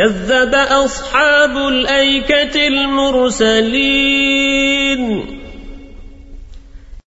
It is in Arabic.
كذب أصحاب الأيكة المرسلين.